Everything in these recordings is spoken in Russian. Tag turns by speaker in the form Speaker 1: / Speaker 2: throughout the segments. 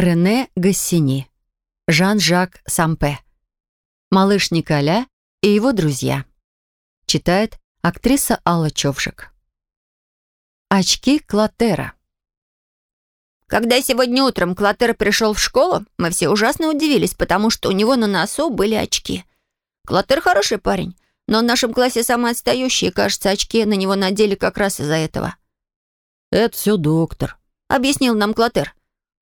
Speaker 1: Рене Гассини. Жан-Жак Сампе. Малыш Николя и его друзья. Читает актриса Алла Човжик. Очки Клотера.
Speaker 2: Когда сегодня утром Клотер пришел в школу, мы все ужасно удивились, потому что у него на носу были очки. Клотер хороший парень, но в нашем классе самый отстающий, и, кажется, очки на него надели как раз из-за этого.
Speaker 3: «Это все доктор», —
Speaker 2: объяснил нам Клотер.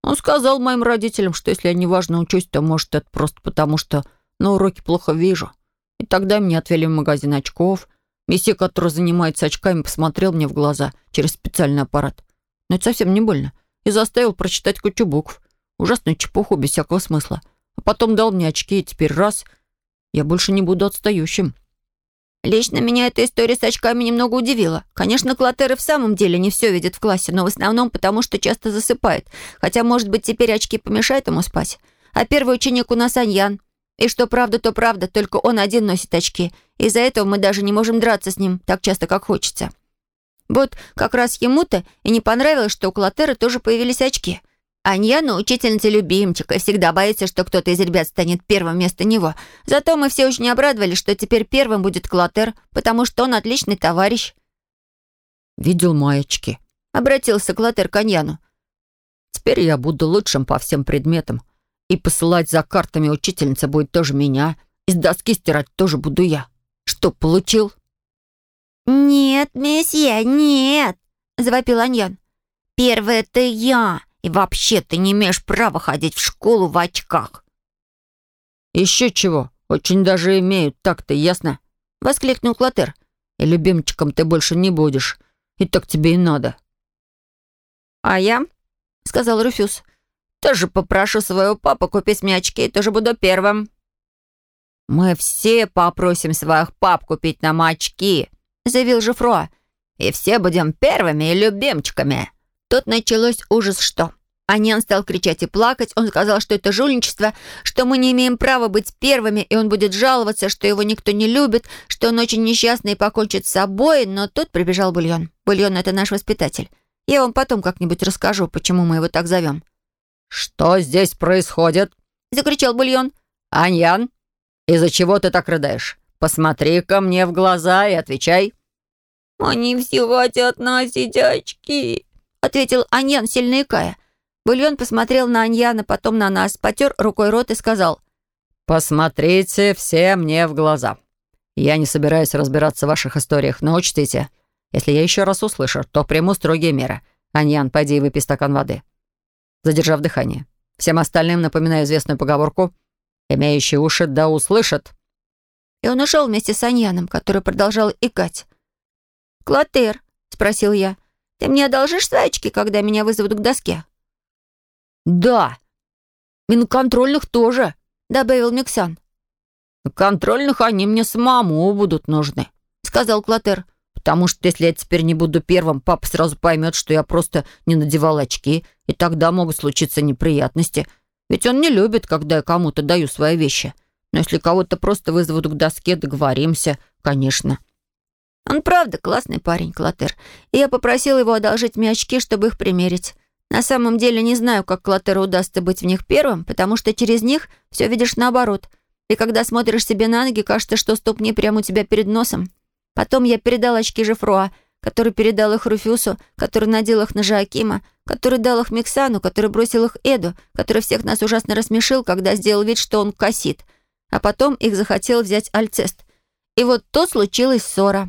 Speaker 3: Он сказал моим родителям, что если я неважно учусь, то, может, это просто потому, что на уроке плохо вижу. И тогда меня отвели в магазин очков. Месье, который занимается очками, посмотрел мне в глаза через специальный аппарат. Но это совсем не больно. И заставил прочитать кучу букв. Ужасную чепуху без всякого смысла. А потом дал мне очки, и теперь раз — я больше не буду отстающим.
Speaker 2: Лично меня эта история с очками немного удивила. Конечно, Клотер в самом деле не все видит в классе, но в основном потому, что часто засыпает. Хотя, может быть, теперь очки помешают ему спать. А первый ученик у нас Аньян. И что правда, то правда, только он один носит очки. Из-за этого мы даже не можем драться с ним так часто, как хочется. Вот как раз ему-то и не понравилось, что у Клотера тоже появились очки. Аньяна учительница любимчик и всегда боится, что кто-то из ребят станет первым вместо него. Зато мы все очень обрадовались, что теперь первым будет Клотер, потому что он отличный товарищ.
Speaker 3: «Видел маячки?»
Speaker 2: — обратился Клотер к Аньяну.
Speaker 3: «Теперь я буду лучшим по всем предметам. И посылать за картами учительница будет тоже меня. Из доски стирать тоже буду я. Что, получил?»
Speaker 2: «Нет, месье, нет!» — завопил Аньян. «Первый — это я!» И вообще ты не имеешь права ходить в школу в очках».
Speaker 3: «Еще чего, очень даже имеют, так-то ясно?» — воскликнул Клотер. «И любимчиком ты больше не будешь. И так тебе и надо».
Speaker 2: «А я?» — сказал Руфюз. «Тоже попрошу своего папу купить мне очки и тоже буду первым». «Мы все попросим своих пап купить нам очки», — заявил Жифруа. «И все будем первыми и любимчиками». Тут началось ужас что. Аньян стал кричать и плакать. Он сказал, что это жульничество, что мы не имеем права быть первыми, и он будет жаловаться, что его никто не любит, что он очень несчастный и покончит с собой. Но тут прибежал Бульон. Бульон — это наш воспитатель. Я вам потом как-нибудь расскажу, почему мы его так зовем.
Speaker 3: «Что здесь происходит?»
Speaker 2: — закричал Бульон.
Speaker 3: «Аньян, из-за чего ты так рыдаешь? Посмотри ко мне в глаза и отвечай».
Speaker 2: «Они все хотят носить очки», — ответил Аньян, сильно икая. Бульон посмотрел на Аньяна, потом на нас, потер рукой рот и сказал.
Speaker 3: «Посмотрите все мне в глаза. Я не собираюсь разбираться в ваших историях, но учтите, если я еще раз услышу, то приму строгие меры. Аньян, пойди и выпей стакан воды». Задержав дыхание. Всем остальным напоминаю известную поговорку «Имеющие уши да услышат».
Speaker 2: И он ушел вместе с Аньяном, который продолжал икать. «Клотер», — спросил я, — «ты мне одолжишь свои очки, когда меня вызовут к доске?»
Speaker 3: «Да. И на контрольных тоже», — добавил Миксан. «На контрольных они мне самому будут нужны», — сказал Клотер. «Потому что если я теперь не буду первым, папа сразу поймет, что я просто не надевал очки, и тогда могут случиться неприятности. Ведь он не любит, когда я кому-то даю свои вещи. Но если кого-то просто вызовут к доске, договоримся, конечно».
Speaker 2: Он правда классный парень, Клотер. И я попросил его одолжить мне очки, чтобы их примерить. На самом деле не знаю, как Клотеру удастся быть в них первым, потому что через них все видишь наоборот. И когда смотришь себе на ноги, кажется, что ступни прямо у тебя перед носом. Потом я передал очки Жефруа, который передал их Руфюсу, который надел их на Жоакима, который дал их Миксану, который бросил их Эду, который всех нас ужасно рассмешил, когда сделал вид, что он косит. А потом их захотел взять Альцест. И вот тут случилась ссора.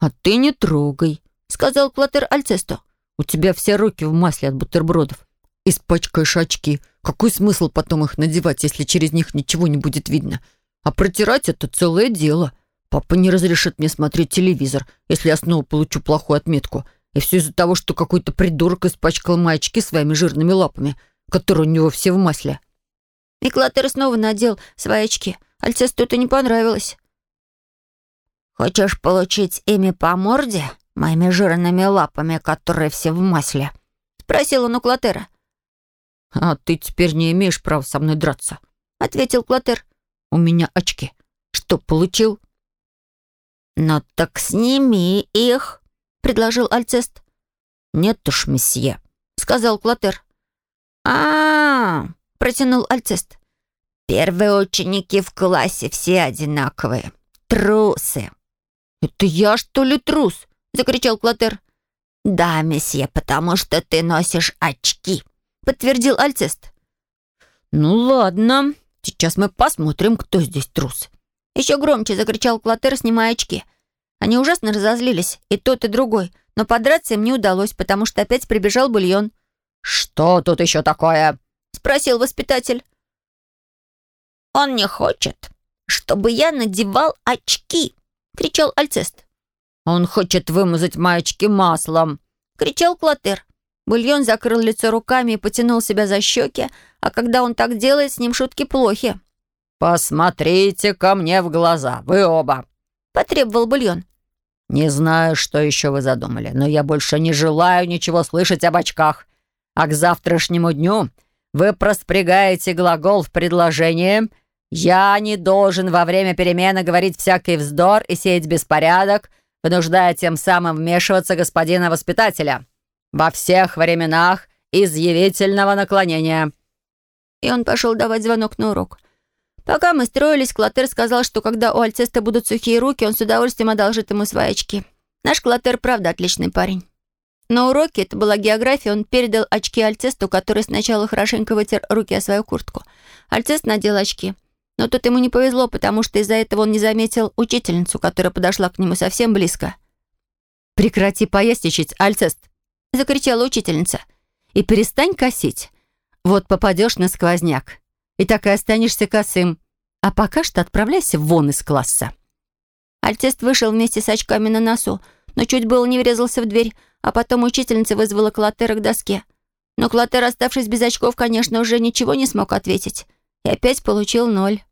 Speaker 3: «А ты не трогай», — сказал Клотер Альцесту. У тебя все руки в масле от бутербродов. Испачкаешь очки. Какой смысл потом их надевать, если через них ничего не будет видно? А протирать это целое дело. Папа не разрешит мне смотреть телевизор, если я снова получу плохую отметку. И все из-за того, что какой-то придурок испачкал мои очки своими жирными лапами, которые у него все в масле.
Speaker 2: И Клаттер снова надел свои очки. Альцесту это не понравилось. «Хочешь получить ими по морде?» моими жирными лапами, которые все в масле?» — спросил он у Клотера.
Speaker 3: «А ты теперь не имеешь права со мной драться», — ответил Клотер. «У меня очки. Что, получил?»
Speaker 2: «Ну так сними их», — предложил Альцест.
Speaker 3: «Нет уж, месье», —
Speaker 2: сказал Клотер. а, -а, -а протянул Альцест. «Первые ученики в классе все одинаковые. Трусы».
Speaker 3: «Это я, что ли, трус?» — закричал Клотер.
Speaker 2: «Да, месье, потому что ты носишь очки», — подтвердил Альцест.
Speaker 3: «Ну ладно, сейчас мы посмотрим, кто здесь трус».
Speaker 2: Еще громче закричал Клотер, снимая очки. Они ужасно разозлились, и тот, и другой, но подраться им не удалось, потому что опять прибежал бульон.
Speaker 3: «Что тут еще такое?»
Speaker 2: — спросил воспитатель. «Он не хочет, чтобы я надевал очки», — кричал Альцест.
Speaker 3: «Он хочет вымазать мои очки маслом», —
Speaker 2: кричал Клотер. Бульон закрыл лицо руками и потянул себя за щеки, а когда он так делает, с ним шутки плохи.
Speaker 3: «Посмотрите ко мне в глаза, вы оба!»
Speaker 2: — потребовал Бульон.
Speaker 3: «Не знаю, что еще вы задумали, но я больше не желаю ничего слышать об очках. А к завтрашнему дню вы проспрягаете глагол в предложении «Я не должен во время перемены говорить всякий вздор и сеять беспорядок, вынуждая тем самым вмешиваться господина воспитателя во всех временах изъявительного наклонения».
Speaker 2: И он пошел давать звонок на урок. Пока мы строились, Клотер сказал, что когда у Альцеста будут сухие руки, он с удовольствием одолжит ему свои очки. Наш Клотер, правда, отличный парень. На уроке, это была география, он передал очки Альцесту, который сначала хорошенько вытер руки о свою куртку. Альцест надел очки. Но тут ему не повезло, потому что из-за этого он не заметил учительницу, которая подошла к нему совсем близко.
Speaker 1: «Прекрати поясничать, Альцест!» — закричала учительница. «И перестань косить. Вот попадешь на сквозняк, и так и останешься косым. А пока что отправляйся вон из класса».
Speaker 2: Альцест вышел вместе с очками на носу, но чуть было не врезался в дверь, а потом учительница вызвала Клотера к доске. Но Клотер, оставшись без очков, конечно, уже ничего не смог ответить. И опять получил ноль.